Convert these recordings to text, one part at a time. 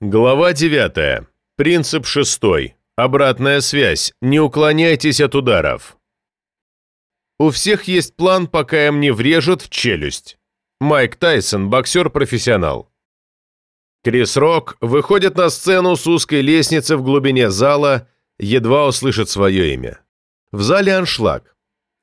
Глава 9. Принцип 6. Обратная связь. Не уклоняйтесь от ударов. У всех есть план, пока им не врежут в челюсть. Майк Тайсон, боксер-профессионал. Крис Рок выходит на сцену с узкой лестницы в глубине зала, едва услышит свое имя. В зале аншлаг.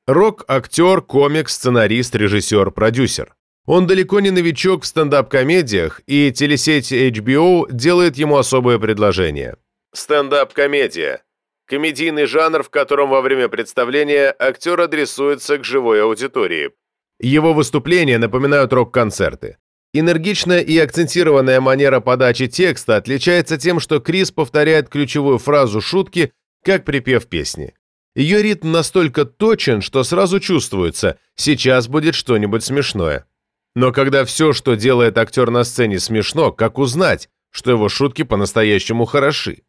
Рок – актер, комик, сценарист, режиссер, продюсер. Он далеко не новичок в стендап-комедиях, и телесеть HBO делает ему особое предложение. Стендап-комедия. Комедийный жанр, в котором во время представления актер адресуется к живой аудитории. Его выступления напоминают рок-концерты. Энергичная и акцентированная манера подачи текста отличается тем, что Крис повторяет ключевую фразу шутки, как припев песни. Ее ритм настолько точен, что сразу чувствуется, сейчас будет что-нибудь смешное. Но когда все, что делает актер на сцене, смешно, как узнать, что его шутки по-настоящему хороши?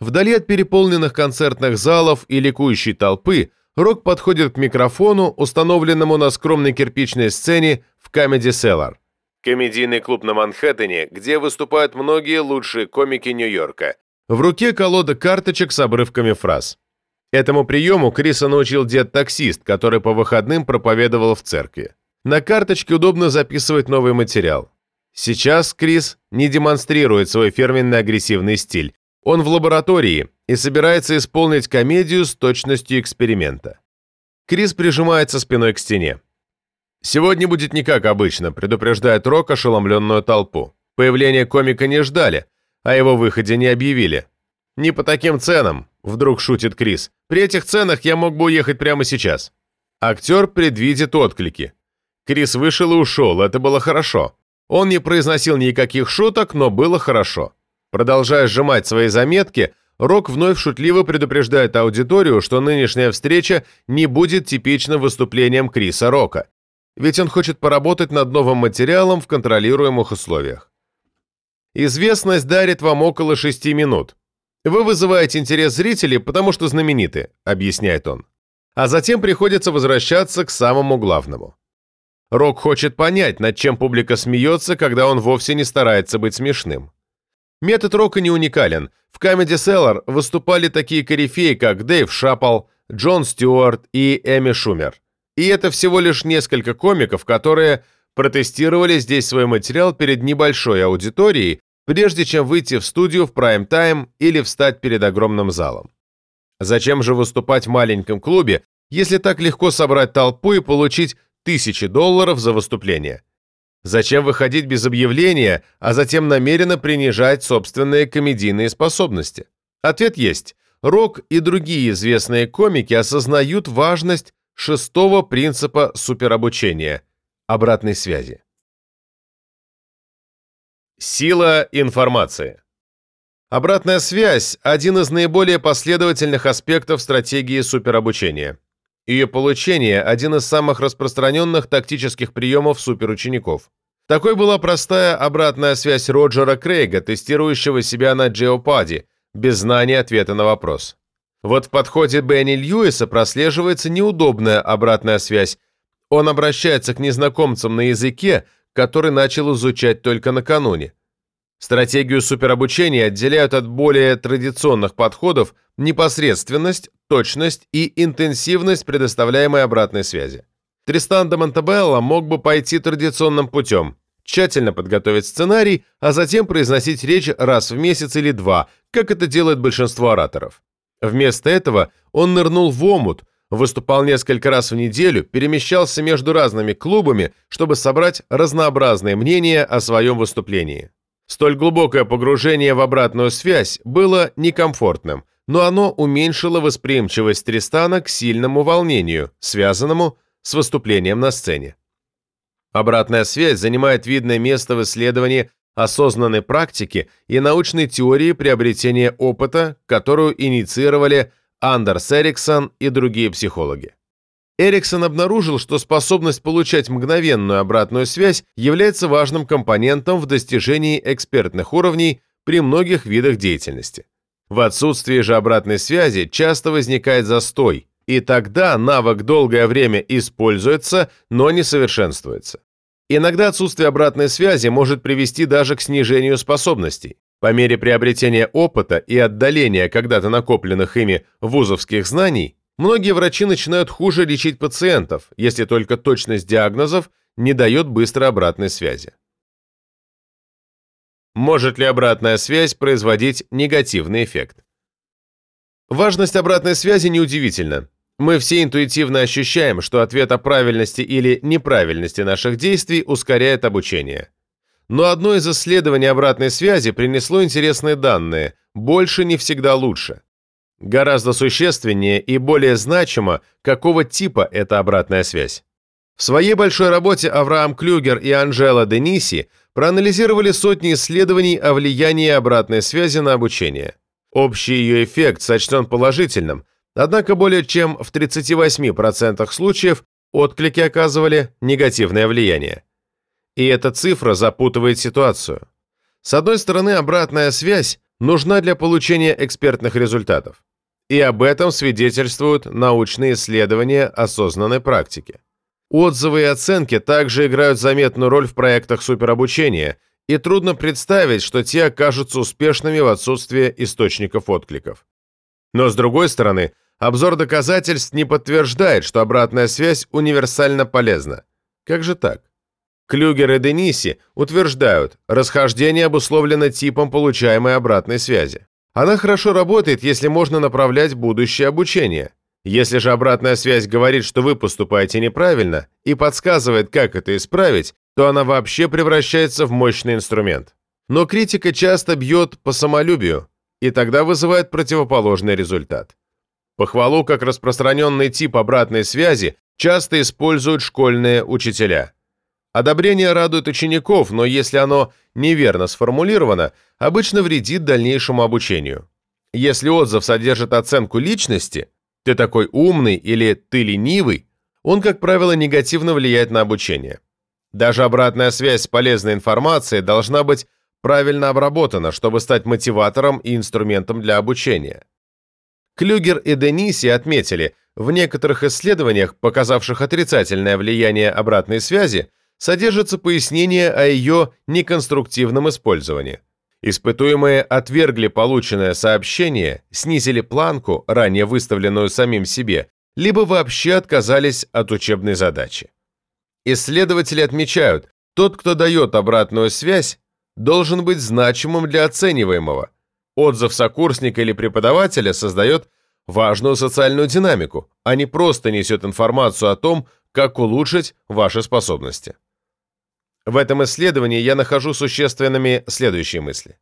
Вдали от переполненных концертных залов и ликующей толпы, Рок подходит к микрофону, установленному на скромной кирпичной сцене в Comedy Cellar. Комедийный клуб на Манхэттене, где выступают многие лучшие комики Нью-Йорка. В руке колода карточек с обрывками фраз. Этому приему Криса научил дед-таксист, который по выходным проповедовал в церкви. На карточке удобно записывать новый материал. Сейчас Крис не демонстрирует свой фирменный агрессивный стиль. Он в лаборатории и собирается исполнить комедию с точностью эксперимента. Крис прижимается спиной к стене. «Сегодня будет не как обычно», предупреждает Рок ошеломленную толпу. Появление комика не ждали, а его выходе не объявили. «Не по таким ценам», — вдруг шутит Крис. «При этих ценах я мог бы уехать прямо сейчас». Актер предвидит отклики. Крис вышел и ушел, это было хорошо. Он не произносил никаких шуток, но было хорошо. Продолжая сжимать свои заметки, Рок вновь шутливо предупреждает аудиторию, что нынешняя встреча не будет типичным выступлением Криса Рока. Ведь он хочет поработать над новым материалом в контролируемых условиях. Известность дарит вам около шести минут. Вы вызываете интерес зрителей, потому что знамениты, объясняет он. А затем приходится возвращаться к самому главному. Рок хочет понять, над чем публика смеется, когда он вовсе не старается быть смешным. Метод Рока не уникален. В Comedy Cellar выступали такие корифеи, как Дэйв Шаппл, Джон Стюарт и Эми Шумер. И это всего лишь несколько комиков, которые протестировали здесь свой материал перед небольшой аудиторией, прежде чем выйти в студию в прайм-тайм или встать перед огромным залом. Зачем же выступать в маленьком клубе, если так легко собрать толпу и получить тысячи долларов за выступление. Зачем выходить без объявления, а затем намеренно принижать собственные комедийные способности? Ответ есть. Рок и другие известные комики осознают важность шестого принципа суперобучения – обратной связи. Сила информации. Обратная связь – один из наиболее последовательных аспектов стратегии суперобучения. Ее получение – один из самых распространенных тактических приемов суперучеников. Такой была простая обратная связь Роджера Крейга, тестирующего себя на Джеопаде, без знания ответа на вопрос. Вот в подходе Бенни Льюиса прослеживается неудобная обратная связь. Он обращается к незнакомцам на языке, который начал изучать только накануне. Стратегию суперобучения отделяют от более традиционных подходов непосредственность, точность и интенсивность предоставляемой обратной связи. Тристан де Монтебелло мог бы пойти традиционным путем, тщательно подготовить сценарий, а затем произносить речь раз в месяц или два, как это делает большинство ораторов. Вместо этого он нырнул в омут, выступал несколько раз в неделю, перемещался между разными клубами, чтобы собрать разнообразные мнения о своем выступлении. Столь глубокое погружение в обратную связь было некомфортным, но оно уменьшило восприимчивость Тристана к сильному волнению, связанному с выступлением на сцене. Обратная связь занимает видное место в исследовании осознанной практики и научной теории приобретения опыта, которую инициировали Андерс Эриксон и другие психологи. Эриксон обнаружил, что способность получать мгновенную обратную связь является важным компонентом в достижении экспертных уровней при многих видах деятельности. В отсутствии же обратной связи часто возникает застой, и тогда навык долгое время используется, но не совершенствуется. Иногда отсутствие обратной связи может привести даже к снижению способностей. По мере приобретения опыта и отдаления когда-то накопленных ими вузовских знаний, многие врачи начинают хуже лечить пациентов, если только точность диагнозов не дает быстрой обратной связи. Может ли обратная связь производить негативный эффект? Важность обратной связи неудивительна. Мы все интуитивно ощущаем, что ответ о правильности или неправильности наших действий ускоряет обучение. Но одно из исследований обратной связи принесло интересные данные, больше не всегда лучше. Гораздо существеннее и более значимо, какого типа эта обратная связь. В своей большой работе Авраам Клюгер и Анжела Дениси проанализировали сотни исследований о влиянии обратной связи на обучение. Общий ее эффект сочтен положительным, однако более чем в 38% случаев отклики оказывали негативное влияние. И эта цифра запутывает ситуацию. С одной стороны, обратная связь нужна для получения экспертных результатов. И об этом свидетельствуют научные исследования осознанной практики. Отзывы и оценки также играют заметную роль в проектах суперобучения, и трудно представить, что те окажутся успешными в отсутствии источников откликов. Но с другой стороны, обзор доказательств не подтверждает, что обратная связь универсально полезна. Как же так? Клюгер и Дениси утверждают, расхождение обусловлено типом получаемой обратной связи. Она хорошо работает, если можно направлять будущее обучение. Если же обратная связь говорит, что вы поступаете неправильно и подсказывает, как это исправить, то она вообще превращается в мощный инструмент. Но критика часто бьет по самолюбию, и тогда вызывает противоположный результат. Похвалу как распространенный тип обратной связи часто используют школьные учителя. Одобрение радует учеников, но если оно неверно сформулировано, обычно вредит дальнейшему обучению. Если отзыв содержит оценку личности, ты такой умный или ты ленивый, он, как правило, негативно влияет на обучение. Даже обратная связь с полезной информацией должна быть правильно обработана, чтобы стать мотиватором и инструментом для обучения. Клюгер и Дениси отметили, в некоторых исследованиях, показавших отрицательное влияние обратной связи, содержится пояснение о ее неконструктивном использовании. Испытуемые отвергли полученное сообщение, снизили планку, ранее выставленную самим себе, либо вообще отказались от учебной задачи. Исследователи отмечают, тот, кто дает обратную связь, должен быть значимым для оцениваемого. Отзыв сокурсника или преподавателя создает важную социальную динамику, а не просто несет информацию о том, как улучшить ваши способности. В этом исследовании я нахожу существенными следующие мысли.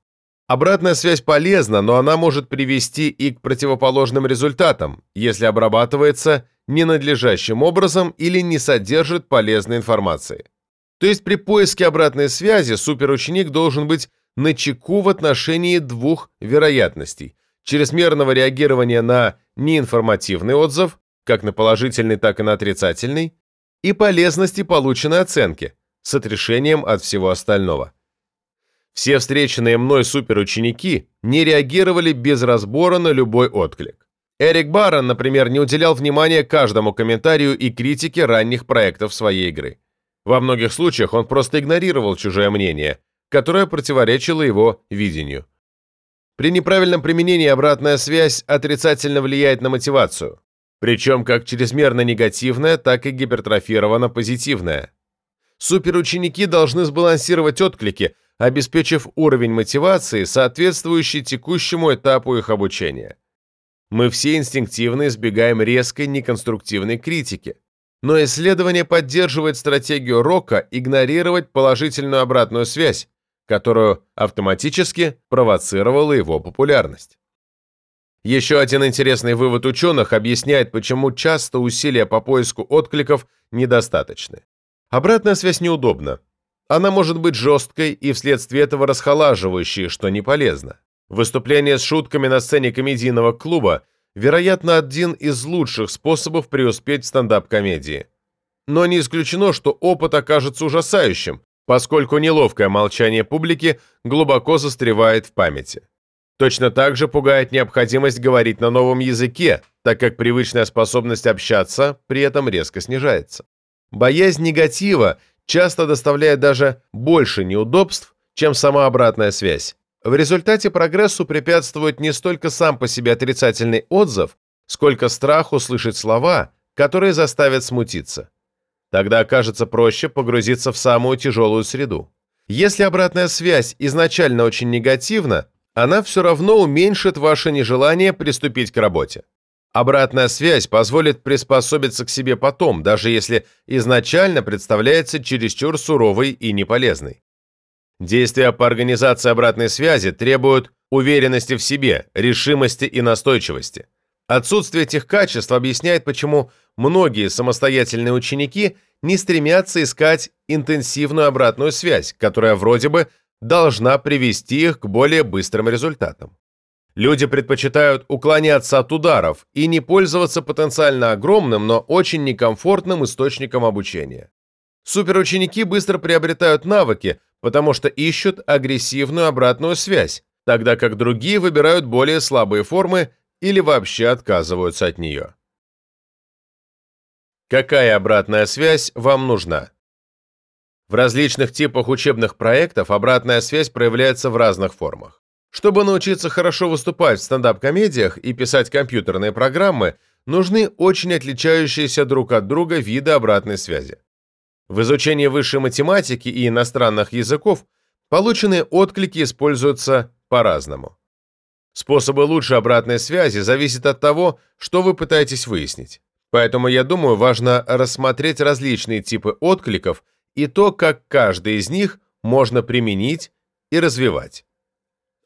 Обратная связь полезна, но она может привести и к противоположным результатам, если обрабатывается ненадлежащим образом или не содержит полезной информации. То есть при поиске обратной связи суперученик должен быть на чеку в отношении двух вероятностей – чрезмерного реагирования на неинформативный отзыв, как на положительный, так и на отрицательный, и полезности полученной оценки – с отрешением от всего остального. Все встреченные мной суперученики не реагировали без разбора на любой отклик. Эрик Барон, например, не уделял внимания каждому комментарию и критике ранних проектов своей игры. Во многих случаях он просто игнорировал чужое мнение, которое противоречило его видению. При неправильном применении обратная связь отрицательно влияет на мотивацию, причем как чрезмерно негативная, так и гипертрофированно позитивная. Суперученики должны сбалансировать отклики, обеспечив уровень мотивации, соответствующий текущему этапу их обучения. Мы все инстинктивно избегаем резкой неконструктивной критики, но исследование поддерживает стратегию Рока игнорировать положительную обратную связь, которую автоматически провоцировала его популярность. Еще один интересный вывод ученых объясняет, почему часто усилия по поиску откликов недостаточны. Обратная связь неудобна. Она может быть жесткой и вследствие этого расхолаживающей, что не полезно. Выступление с шутками на сцене комедийного клуба, вероятно, один из лучших способов преуспеть в стендап-комедии. Но не исключено, что опыт окажется ужасающим, поскольку неловкое молчание публики глубоко застревает в памяти. Точно так же пугает необходимость говорить на новом языке, так как привычная способность общаться при этом резко снижается. Боязнь негатива часто доставляет даже больше неудобств, чем сама обратная связь. В результате прогрессу препятствует не столько сам по себе отрицательный отзыв, сколько страх услышать слова, которые заставят смутиться. Тогда окажется проще погрузиться в самую тяжелую среду. Если обратная связь изначально очень негативна, она все равно уменьшит ваше нежелание приступить к работе. Обратная связь позволит приспособиться к себе потом, даже если изначально представляется чересчур суровой и неполезной. Действия по организации обратной связи требуют уверенности в себе, решимости и настойчивости. Отсутствие этих качеств объясняет, почему многие самостоятельные ученики не стремятся искать интенсивную обратную связь, которая вроде бы должна привести их к более быстрым результатам. Люди предпочитают уклоняться от ударов и не пользоваться потенциально огромным, но очень некомфортным источником обучения. Суперученики быстро приобретают навыки, потому что ищут агрессивную обратную связь, тогда как другие выбирают более слабые формы или вообще отказываются от нее. Какая обратная связь вам нужна? В различных типах учебных проектов обратная связь проявляется в разных формах. Чтобы научиться хорошо выступать в стендап-комедиях и писать компьютерные программы, нужны очень отличающиеся друг от друга виды обратной связи. В изучении высшей математики и иностранных языков полученные отклики используются по-разному. Способы лучшей обратной связи зависят от того, что вы пытаетесь выяснить. Поэтому, я думаю, важно рассмотреть различные типы откликов и то, как каждый из них можно применить и развивать.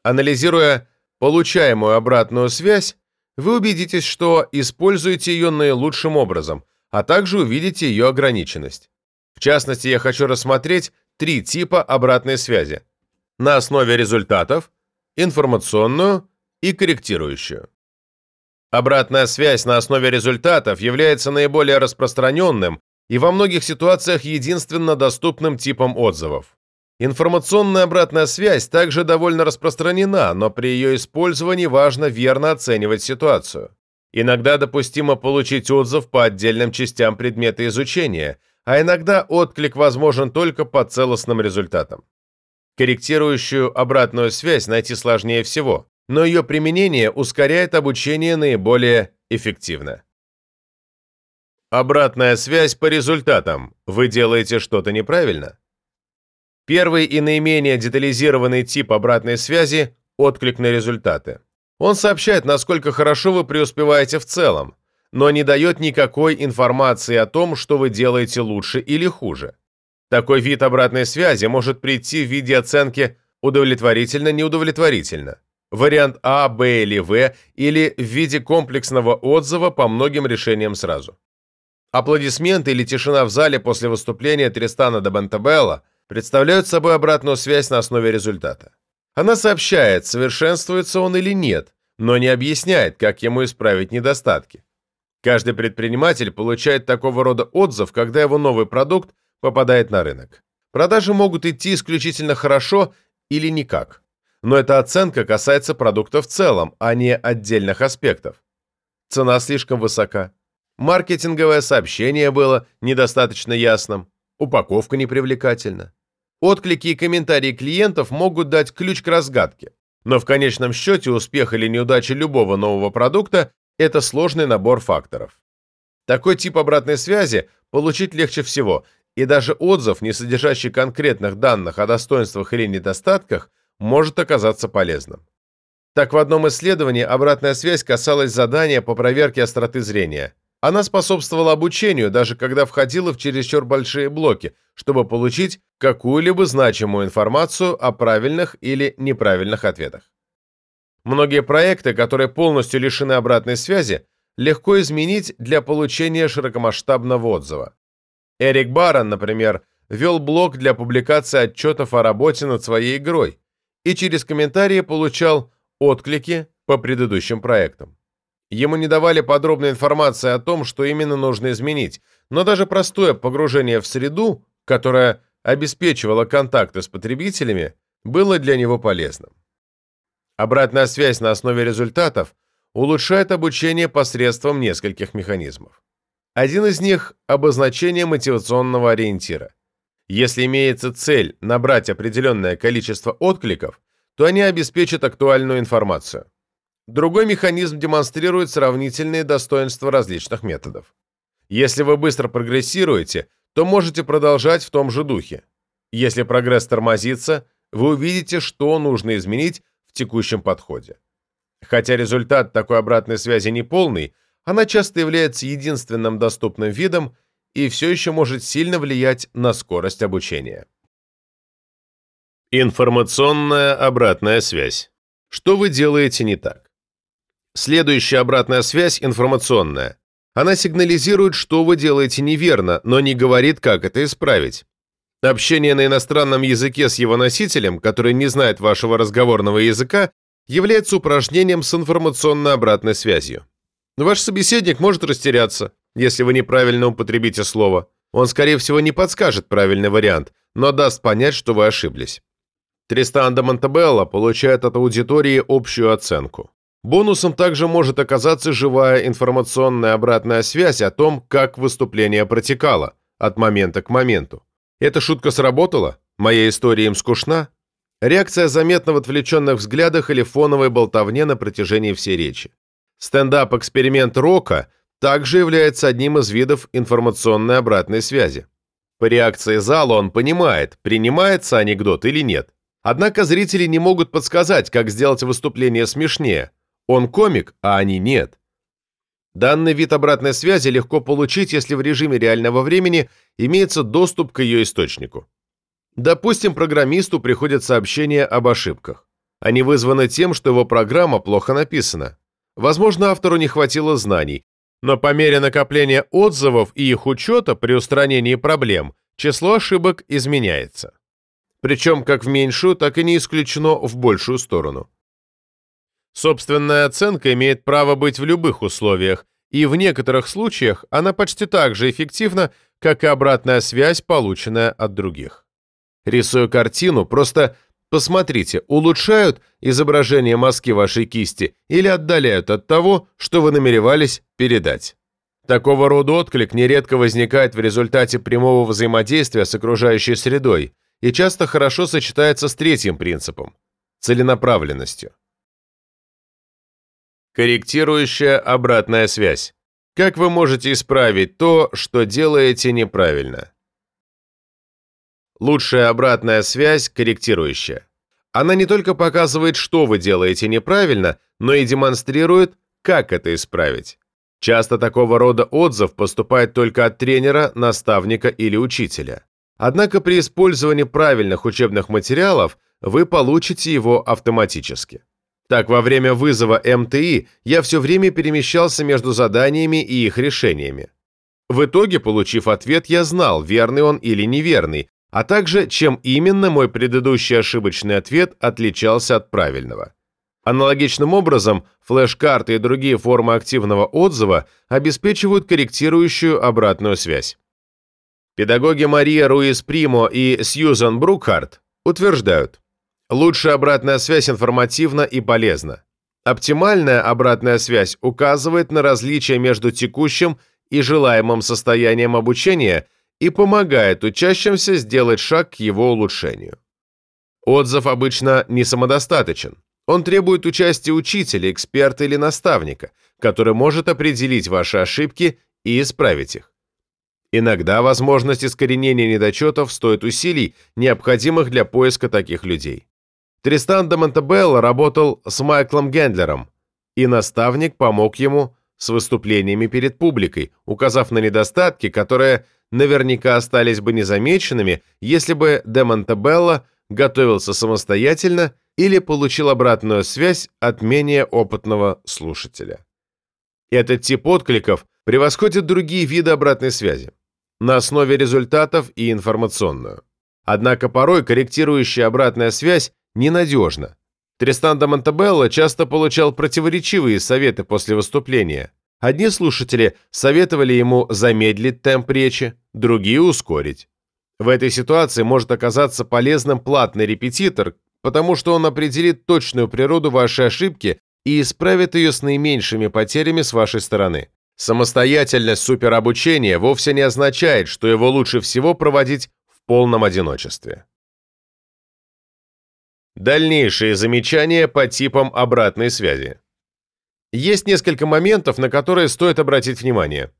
Анализируя получаемую обратную связь, вы убедитесь, что используете ее наилучшим образом, а также увидите ее ограниченность. В частности, я хочу рассмотреть три типа обратной связи. На основе результатов, информационную и корректирующую. Обратная связь на основе результатов является наиболее распространенным и во многих ситуациях единственно доступным типом отзывов. Информационная обратная связь также довольно распространена, но при ее использовании важно верно оценивать ситуацию. Иногда допустимо получить отзыв по отдельным частям предмета изучения – а иногда отклик возможен только по целостным результатам. Корректирующую обратную связь найти сложнее всего, но ее применение ускоряет обучение наиболее эффективно. Обратная связь по результатам. Вы делаете что-то неправильно? Первый и наименее детализированный тип обратной связи – отклик на результаты. Он сообщает, насколько хорошо вы преуспеваете в целом, но не дает никакой информации о том, что вы делаете лучше или хуже. Такой вид обратной связи может прийти в виде оценки удовлетворительно-неудовлетворительно, вариант А, Б или В, или в виде комплексного отзыва по многим решениям сразу. Аплодисменты или тишина в зале после выступления Тристана де Бентабелла представляют собой обратную связь на основе результата. Она сообщает, совершенствуется он или нет, но не объясняет, как ему исправить недостатки. Каждый предприниматель получает такого рода отзыв, когда его новый продукт попадает на рынок. Продажи могут идти исключительно хорошо или никак. Но эта оценка касается продукта в целом, а не отдельных аспектов. Цена слишком высока. Маркетинговое сообщение было недостаточно ясным. Упаковка непривлекательна. Отклики и комментарии клиентов могут дать ключ к разгадке. Но в конечном счете успех или неудача любого нового продукта это сложный набор факторов. Такой тип обратной связи получить легче всего, и даже отзыв, не содержащий конкретных данных о достоинствах или недостатках, может оказаться полезным. Так, в одном исследовании обратная связь касалась задания по проверке остроты зрения. Она способствовала обучению, даже когда входила в чересчур большие блоки, чтобы получить какую-либо значимую информацию о правильных или неправильных ответах. Многие проекты, которые полностью лишены обратной связи, легко изменить для получения широкомасштабного отзыва. Эрик Барон, например, вел блог для публикации отчетов о работе над своей игрой и через комментарии получал отклики по предыдущим проектам. Ему не давали подробной информации о том, что именно нужно изменить, но даже простое погружение в среду, которая обеспечивала контакты с потребителями, было для него полезным. Обратная связь на основе результатов улучшает обучение посредством нескольких механизмов. Один из них – обозначение мотивационного ориентира. Если имеется цель набрать определенное количество откликов, то они обеспечат актуальную информацию. Другой механизм демонстрирует сравнительные достоинства различных методов. Если вы быстро прогрессируете, то можете продолжать в том же духе. Если прогресс тормозится, вы увидите, что нужно изменить в текущем подходе. Хотя результат такой обратной связи не полный, она часто является единственным доступным видом и все еще может сильно влиять на скорость обучения. Информационная обратная связь. Что вы делаете не так? Следующая обратная связь информационная. Она сигнализирует, что вы делаете неверно, но не говорит, как это исправить. Общение на иностранном языке с его носителем, который не знает вашего разговорного языка, является упражнением с информационной обратной связью. Ваш собеседник может растеряться, если вы неправильно употребите слово. Он, скорее всего, не подскажет правильный вариант, но даст понять, что вы ошиблись. Тристан де Монтебелло получает от аудитории общую оценку. Бонусом также может оказаться живая информационная обратная связь о том, как выступление протекало, от момента к моменту. Эта шутка сработала? Моя история им скучна? Реакция заметна в отвлеченных взглядах или фоновой болтовне на протяжении всей речи. Стендап-эксперимент Рока также является одним из видов информационной обратной связи. По реакции зала он понимает, принимается анекдот или нет. Однако зрители не могут подсказать, как сделать выступление смешнее – он комик, а они нет. Данный вид обратной связи легко получить, если в режиме реального времени имеется доступ к ее источнику. Допустим, программисту приходят сообщения об ошибках. Они вызваны тем, что его программа плохо написана. Возможно, автору не хватило знаний, но по мере накопления отзывов и их учета при устранении проблем число ошибок изменяется. Причем как в меньшую, так и не исключено в большую сторону. Собственная оценка имеет право быть в любых условиях, и в некоторых случаях она почти так же эффективна, как и обратная связь, полученная от других. Рисуя картину, просто посмотрите, улучшают изображение мазки вашей кисти или отдаляют от того, что вы намеревались передать. Такого рода отклик нередко возникает в результате прямого взаимодействия с окружающей средой и часто хорошо сочетается с третьим принципом – целенаправленностью. Корректирующая обратная связь. Как вы можете исправить то, что делаете неправильно? Лучшая обратная связь – корректирующая. Она не только показывает, что вы делаете неправильно, но и демонстрирует, как это исправить. Часто такого рода отзыв поступает только от тренера, наставника или учителя. Однако при использовании правильных учебных материалов вы получите его автоматически. Так, во время вызова МТИ я все время перемещался между заданиями и их решениями. В итоге, получив ответ, я знал, верный он или неверный, а также, чем именно мой предыдущий ошибочный ответ отличался от правильного. Аналогичным образом, флеш-карты и другие формы активного отзыва обеспечивают корректирующую обратную связь. Педагоги Мария Руис Примо и Сьюзан Брукхарт утверждают, Лучшая обратная связь информативна и полезна. Оптимальная обратная связь указывает на различия между текущим и желаемым состоянием обучения и помогает учащимся сделать шаг к его улучшению. Отзыв обычно не самодостаточен. Он требует участия учителя, эксперта или наставника, который может определить ваши ошибки и исправить их. Иногда возможность искоренения недочетов стоит усилий, необходимых для поиска таких людей. Тристан де Монтебелло работал с Майклом Гендлером, и наставник помог ему с выступлениями перед публикой, указав на недостатки, которые наверняка остались бы незамеченными, если бы де Монтебелло готовился самостоятельно или получил обратную связь от менее опытного слушателя. Этот тип откликов превосходит другие виды обратной связи на основе результатов и информационную. Однако порой корректирующая обратная связь ненадежно. Тристан де Монтебелло часто получал противоречивые советы после выступления. Одни слушатели советовали ему замедлить темп речи, другие – ускорить. В этой ситуации может оказаться полезным платный репетитор, потому что он определит точную природу вашей ошибки и исправит ее с наименьшими потерями с вашей стороны. Самостоятельность суперобучения вовсе не означает, что его лучше всего проводить в полном одиночестве. Дальнейшие замечания по типам обратной связи. Есть несколько моментов, на которые стоит обратить внимание.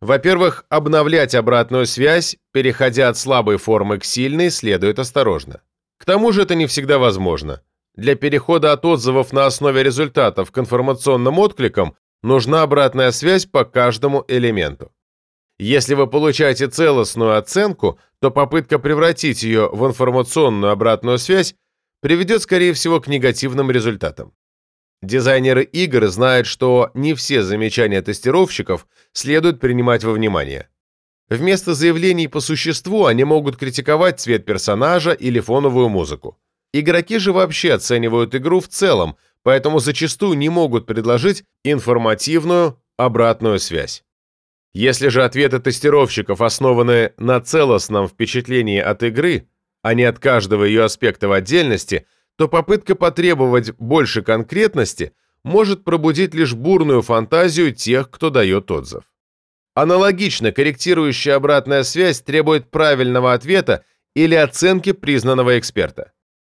Во-первых, обновлять обратную связь, переходя от слабой формы к сильной, следует осторожно. К тому же это не всегда возможно. Для перехода от отзывов на основе результатов к информационным откликам нужна обратная связь по каждому элементу. Если вы получаете целостную оценку, то попытка превратить ее в информационную обратную связь приведет, скорее всего, к негативным результатам. Дизайнеры игр знают, что не все замечания тестировщиков следует принимать во внимание. Вместо заявлений по существу они могут критиковать цвет персонажа или фоновую музыку. Игроки же вообще оценивают игру в целом, поэтому зачастую не могут предложить информативную обратную связь. Если же ответы тестировщиков основаны на целостном впечатлении от игры, а не от каждого ее аспекта в отдельности, то попытка потребовать больше конкретности может пробудить лишь бурную фантазию тех, кто дает отзыв. Аналогично, корректирующая обратная связь требует правильного ответа или оценки признанного эксперта.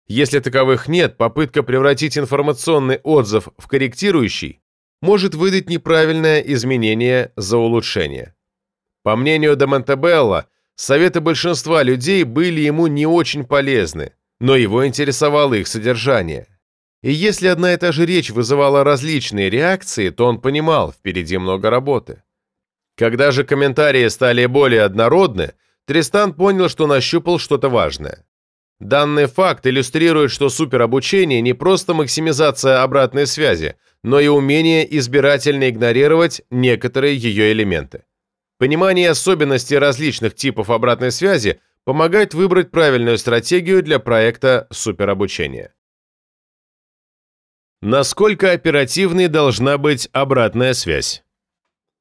Если таковых нет, попытка превратить информационный отзыв в корректирующий может выдать неправильное изменение за улучшение. По мнению Демонтебелла, советы большинства людей были ему не очень полезны, но его интересовало их содержание. И если одна и та же речь вызывала различные реакции, то он понимал, впереди много работы. Когда же комментарии стали более однородны, Тристан понял, что нащупал что-то важное. Данный факт иллюстрирует, что суперобучение не просто максимизация обратной связи, но и умение избирательно игнорировать некоторые ее элементы. Понимание особенностей различных типов обратной связи помогает выбрать правильную стратегию для проекта суперобучения. Насколько оперативной должна быть обратная связь?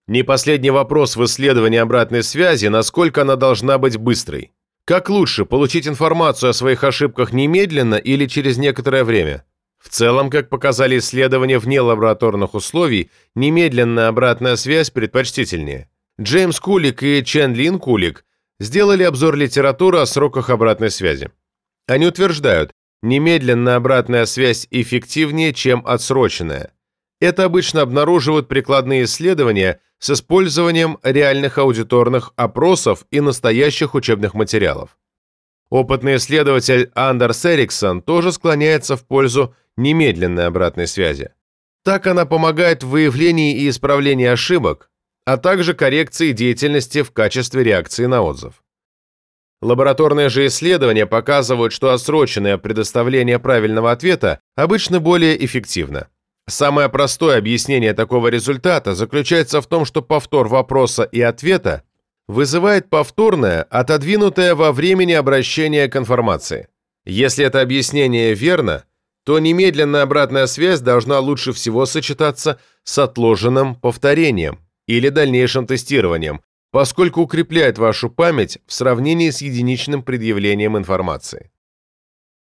Не последний вопрос в исследовании обратной связи, насколько она должна быть быстрой. Как лучше, получить информацию о своих ошибках немедленно или через некоторое время? В целом, как показали исследования вне лабораторных условий, немедленная обратная связь предпочтительнее. Джеймс Кулик и Чен Лин Кулик сделали обзор литературы о сроках обратной связи. Они утверждают, немедленная обратная связь эффективнее, чем отсроченная. Это обычно обнаруживают прикладные исследования с использованием реальных аудиторных опросов и настоящих учебных материалов. Опытный исследователь Андерс Эриксон тоже склоняется в пользу немедленной обратной связи. Так она помогает в выявлении и исправлении ошибок, а также коррекции деятельности в качестве реакции на отзыв. Лабораторные же исследования показывают, что отсроченное предоставление правильного ответа обычно более эффективно. Самое простое объяснение такого результата заключается в том, что повтор вопроса и ответа вызывает повторное, отодвинутое во времени обращение к информации. Если это объяснение верно, то немедленная обратная связь должна лучше всего сочетаться с отложенным повторением или дальнейшим тестированием, поскольку укрепляет вашу память в сравнении с единичным предъявлением информации.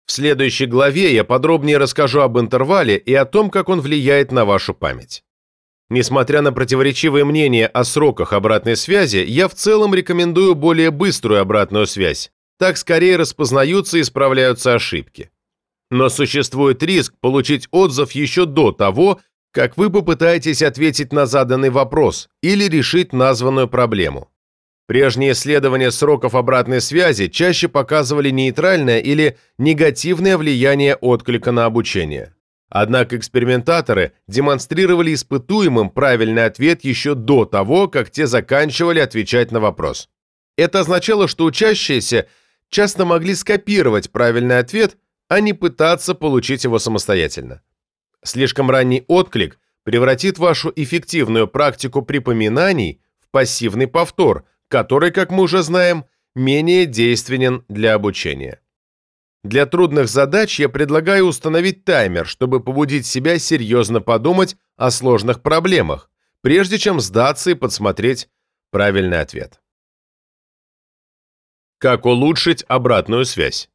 В следующей главе я подробнее расскажу об интервале и о том, как он влияет на вашу память. Несмотря на противоречивые мнения о сроках обратной связи, я в целом рекомендую более быструю обратную связь. Так скорее распознаются и исправляются ошибки. Но существует риск получить отзыв еще до того, как вы попытаетесь ответить на заданный вопрос или решить названную проблему. Прежние исследования сроков обратной связи чаще показывали нейтральное или негативное влияние отклика на обучение. Однако экспериментаторы демонстрировали испытуемым правильный ответ еще до того, как те заканчивали отвечать на вопрос. Это означало, что учащиеся часто могли скопировать правильный ответ, а не пытаться получить его самостоятельно. Слишком ранний отклик превратит вашу эффективную практику припоминаний в пассивный повтор – который, как мы уже знаем, менее действенен для обучения. Для трудных задач я предлагаю установить таймер, чтобы побудить себя серьезно подумать о сложных проблемах, прежде чем сдаться и подсмотреть правильный ответ. Как улучшить обратную связь?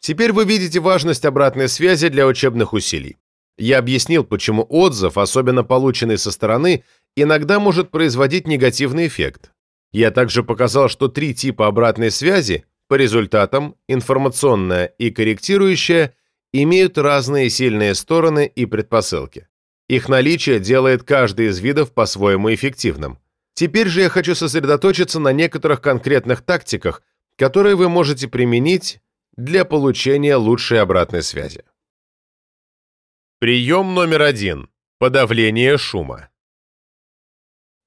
Теперь вы видите важность обратной связи для учебных усилий. Я объяснил, почему отзыв, особенно полученный со стороны, иногда может производить негативный эффект. Я также показал, что три типа обратной связи по результатам, информационная и корректирующая, имеют разные сильные стороны и предпосылки. Их наличие делает каждый из видов по-своему эффективным. Теперь же я хочу сосредоточиться на некоторых конкретных тактиках, которые вы можете применить для получения лучшей обратной связи. Прием номер один. Подавление шума.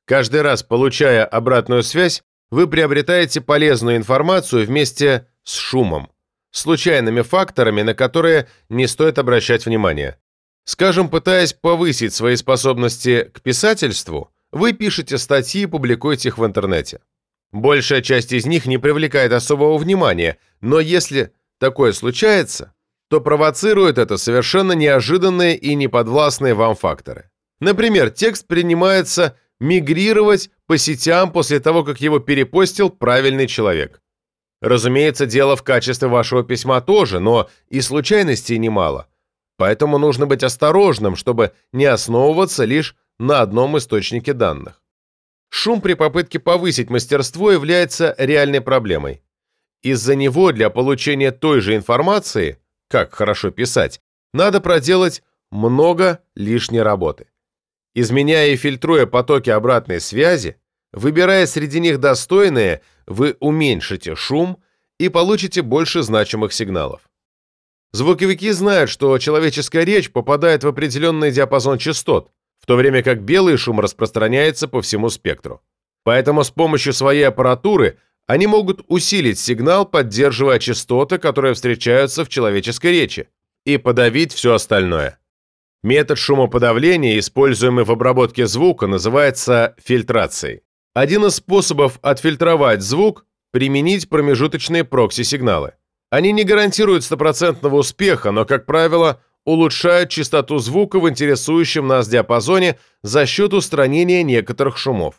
Каждый раз, получая обратную связь, вы приобретаете полезную информацию вместе с шумом, случайными факторами, на которые не стоит обращать внимание. Скажем, пытаясь повысить свои способности к писательству, вы пишете статьи и публикуете их в интернете. Большая часть из них не привлекает особого внимания, но если такое случается, то провоцирует это совершенно неожиданные и неподвластные вам факторы. Например, текст принимается мигрировать по сетям после того, как его перепостил правильный человек. Разумеется, дело в качестве вашего письма тоже, но и случайностей немало. Поэтому нужно быть осторожным, чтобы не основываться лишь на одном источнике данных. Шум при попытке повысить мастерство является реальной проблемой. Из-за него для получения той же информации, как хорошо писать, надо проделать много лишней работы. Изменяя и фильтруя потоки обратной связи, выбирая среди них достойные, вы уменьшите шум и получите больше значимых сигналов. Звуковики знают, что человеческая речь попадает в определенный диапазон частот, в то время как белый шум распространяется по всему спектру. Поэтому с помощью своей аппаратуры они могут усилить сигнал, поддерживая частоты, которые встречаются в человеческой речи, и подавить все остальное. Метод шумоподавления, используемый в обработке звука, называется фильтрацией. Один из способов отфильтровать звук – применить промежуточные прокси-сигналы. Они не гарантируют стопроцентного успеха, но, как правило, улучшают частоту звука в интересующем нас диапазоне за счет устранения некоторых шумов.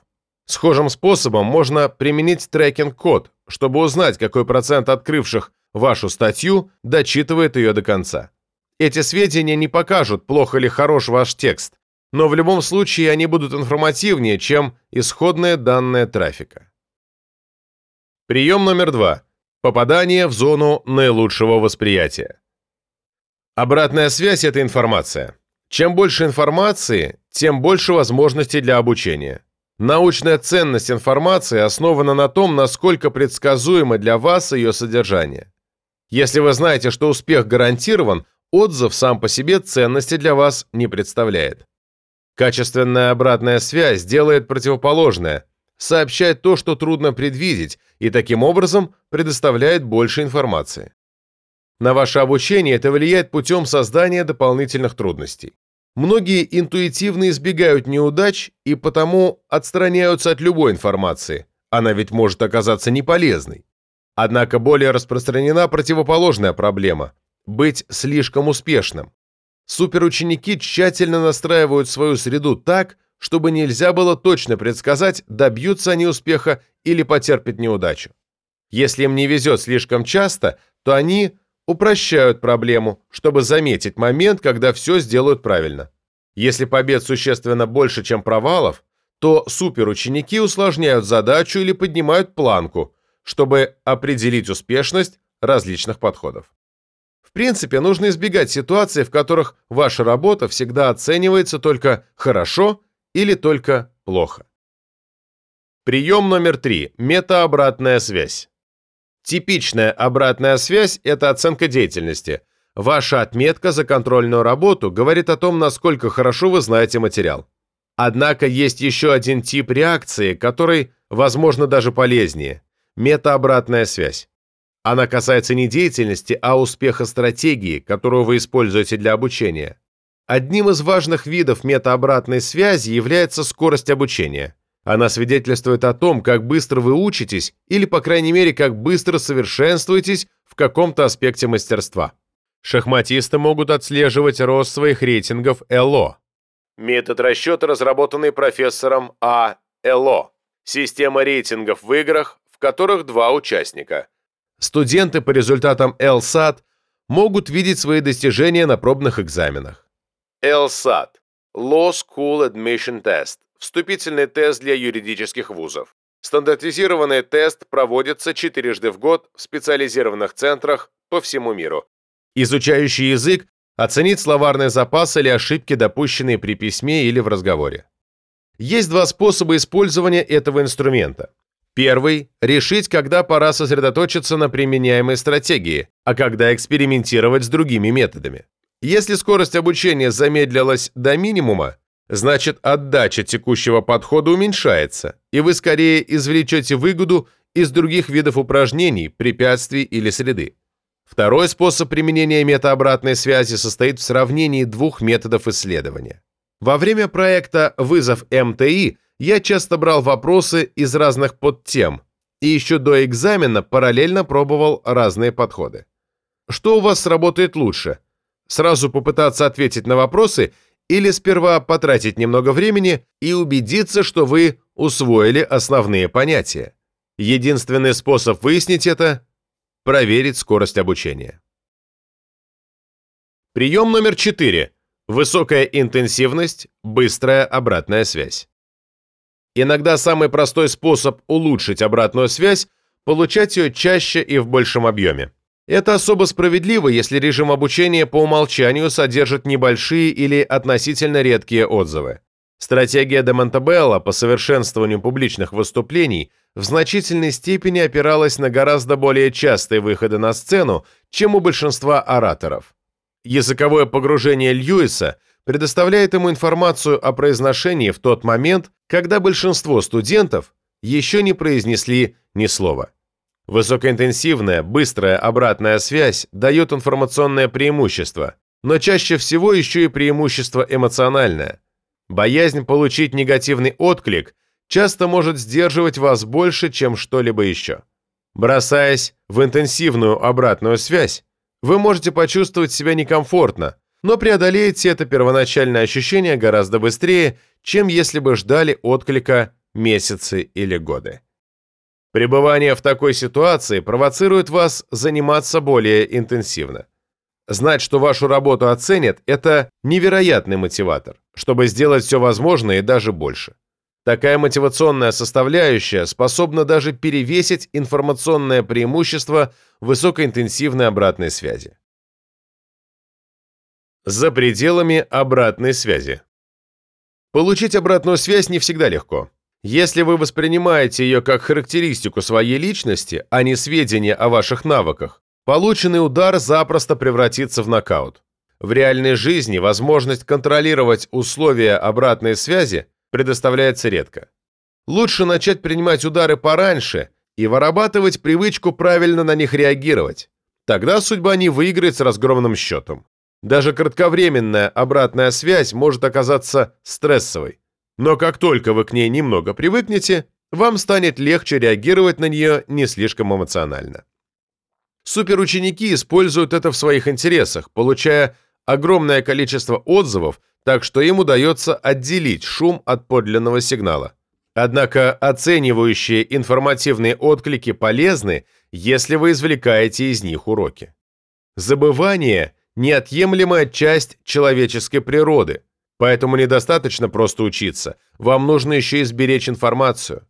Схожим способом можно применить трекинг-код, чтобы узнать, какой процент открывших вашу статью дочитывает ее до конца. Эти сведения не покажут, плохо или хорош ваш текст, но в любом случае они будут информативнее, чем исходные данные трафика. Прием номер два. Попадание в зону наилучшего восприятия. Обратная связь – это информация. Чем больше информации, тем больше возможностей для обучения. Научная ценность информации основана на том, насколько предсказуемо для вас ее содержание. Если вы знаете, что успех гарантирован, отзыв сам по себе ценности для вас не представляет. Качественная обратная связь делает противоположное, сообщает то, что трудно предвидеть, и таким образом предоставляет больше информации. На ваше обучение это влияет путем создания дополнительных трудностей. Многие интуитивно избегают неудач и потому отстраняются от любой информации. Она ведь может оказаться неполезной. Однако более распространена противоположная проблема быть слишком успешным. Суперученики тщательно настраивают свою среду так, чтобы нельзя было точно предсказать, добьются они успеха или потерпят неудачу. Если им не везет слишком часто, то они упрощают проблему, чтобы заметить момент, когда все сделают правильно. Если побед существенно больше, чем провалов, то суперученики усложняют задачу или поднимают планку, чтобы определить успешность различных подходов. В принципе, нужно избегать ситуаций, в которых ваша работа всегда оценивается только хорошо или только плохо. Прием номер три. Метаобратная связь. Типичная обратная связь – это оценка деятельности. Ваша отметка за контрольную работу говорит о том, насколько хорошо вы знаете материал. Однако есть еще один тип реакции, который, возможно, даже полезнее – метаобратная связь. Она касается не деятельности, а успеха стратегии, которую вы используете для обучения. Одним из важных видов метаобратной связи является скорость обучения. Она свидетельствует о том, как быстро вы учитесь или, по крайней мере, как быстро совершенствуетесь в каком-то аспекте мастерства. Шахматисты могут отслеживать рост своих рейтингов ЭЛО. Метод расчета, разработанный профессором А. ЭЛО. Система рейтингов в играх, в которых два участника – Студенты по результатам LSAT могут видеть свои достижения на пробных экзаменах. LSAT – Law School Admission Test – вступительный тест для юридических вузов. Стандартизированный тест проводится четырежды в год в специализированных центрах по всему миру. Изучающий язык оценит словарный запас или ошибки, допущенные при письме или в разговоре. Есть два способа использования этого инструмента. Первый – решить, когда пора сосредоточиться на применяемой стратегии, а когда экспериментировать с другими методами. Если скорость обучения замедлилась до минимума, значит отдача текущего подхода уменьшается, и вы скорее извлечете выгоду из других видов упражнений, препятствий или среды. Второй способ применения метаобратной связи состоит в сравнении двух методов исследования. Во время проекта «Вызов МТИ» я часто брал вопросы из разных подтем и еще до экзамена параллельно пробовал разные подходы. Что у вас сработает лучше? Сразу попытаться ответить на вопросы или сперва потратить немного времени и убедиться, что вы усвоили основные понятия. Единственный способ выяснить это – проверить скорость обучения. Прием номер 4. Высокая интенсивность, быстрая обратная связь. Иногда самый простой способ улучшить обратную связь – получать ее чаще и в большем объеме. Это особо справедливо, если режим обучения по умолчанию содержит небольшие или относительно редкие отзывы. Стратегия де Монтебелло по совершенствованию публичных выступлений в значительной степени опиралась на гораздо более частые выходы на сцену, чем у большинства ораторов. Языковое погружение Льюиса предоставляет ему информацию о произношении в тот момент, когда большинство студентов еще не произнесли ни слова. Высокоинтенсивная, быстрая обратная связь дает информационное преимущество, но чаще всего еще и преимущество эмоциональное. Боязнь получить негативный отклик часто может сдерживать вас больше, чем что-либо еще. Бросаясь в интенсивную обратную связь, вы можете почувствовать себя некомфортно, но преодолеете это первоначальное ощущение гораздо быстрее, чем если бы ждали отклика месяцы или годы. Пребывание в такой ситуации провоцирует вас заниматься более интенсивно. Знать, что вашу работу оценят, это невероятный мотиватор, чтобы сделать все возможное и даже больше. Такая мотивационная составляющая способна даже перевесить информационное преимущество высокоинтенсивной обратной связи. За пределами обратной связи. Получить обратную связь не всегда легко. Если вы воспринимаете ее как характеристику своей личности, а не сведения о ваших навыках, полученный удар запросто превратится в нокаут. В реальной жизни возможность контролировать условия обратной связи предоставляется редко. Лучше начать принимать удары пораньше и вырабатывать привычку правильно на них реагировать. Тогда судьба не выиграет с разгромным счетом. Даже кратковременная обратная связь может оказаться стрессовой. Но как только вы к ней немного привыкнете, вам станет легче реагировать на нее не слишком эмоционально. Суперученики используют это в своих интересах, получая огромное количество отзывов, так что им удается отделить шум от подлинного сигнала. Однако оценивающие информативные отклики полезны, если вы извлекаете из них уроки. Забывание – неотъемлемая часть человеческой природы, Поэтому недостаточно просто учиться, вам нужно еще и сберечь информацию.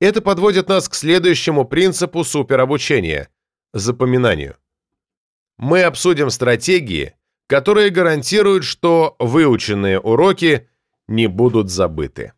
Это подводит нас к следующему принципу суперобучения – запоминанию. Мы обсудим стратегии, которые гарантируют, что выученные уроки не будут забыты.